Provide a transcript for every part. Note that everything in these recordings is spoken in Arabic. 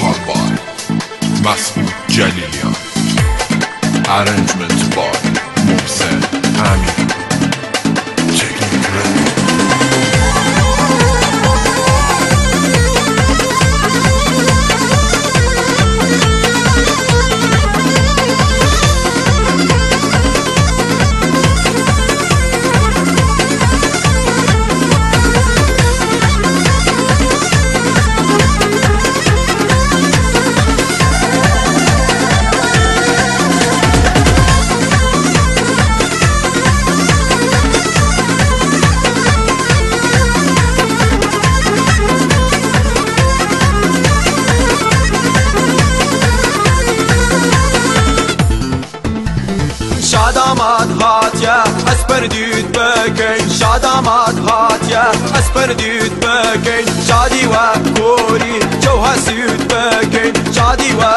کاربار. مسعود جلیلیان ارنجمنت هاتيا اسبر دود بكين شادامات هاتيا اسبر دود بكين شادي وكوري جوها سود بكين شادي وكوري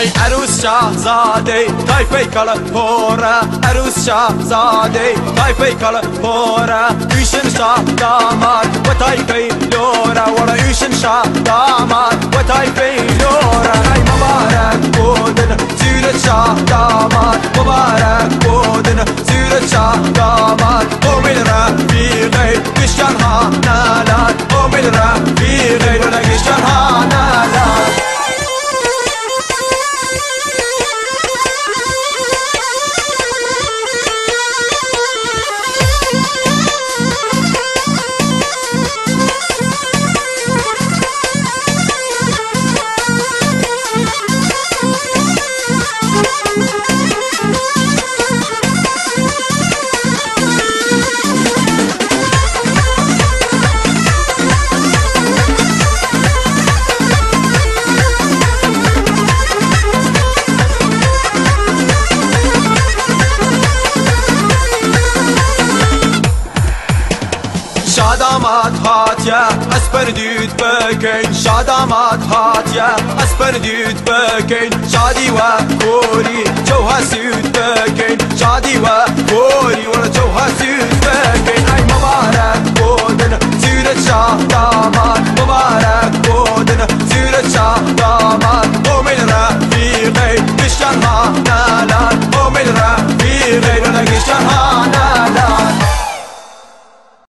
ای عروس شاهزاده تایفه کالا پورا عروس شاهزاده تایفه کالا پورا ایشن شاه داماد و تایفه لورا ورا ایشن شاه داماد شادامات هاتيا اسبرديت بكين شادامات هاتيا اسبرديت بكين شادي وكوري جوها سود بكين شادي وكوري ولا جوها سود بكين اي مبارك بودن سيرة شادامات.